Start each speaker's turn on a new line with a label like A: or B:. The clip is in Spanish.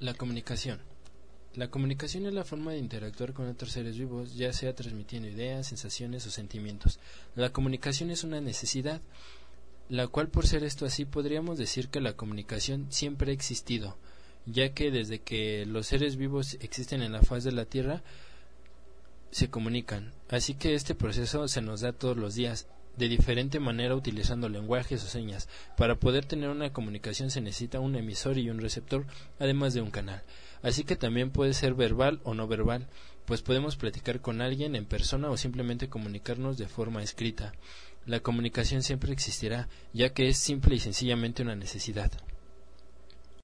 A: La comunicación. La comunicación es la forma de interactuar con otros seres vivos, ya sea transmitiendo ideas, sensaciones o sentimientos. La comunicación es una necesidad, la cual por ser esto así podríamos decir que la comunicación siempre ha existido, ya que desde que los seres vivos existen en la faz de la Tierra, se comunican. Así que este proceso se nos da todos los días, de diferente manera utilizando lenguajes o señas. Para poder tener una comunicación se necesita un emisor y un receptor, además de un canal. Así que también puede ser verbal o no verbal, pues podemos platicar con alguien en persona o simplemente comunicarnos de forma escrita. La comunicación siempre existirá, ya que es simple y sencillamente una necesidad.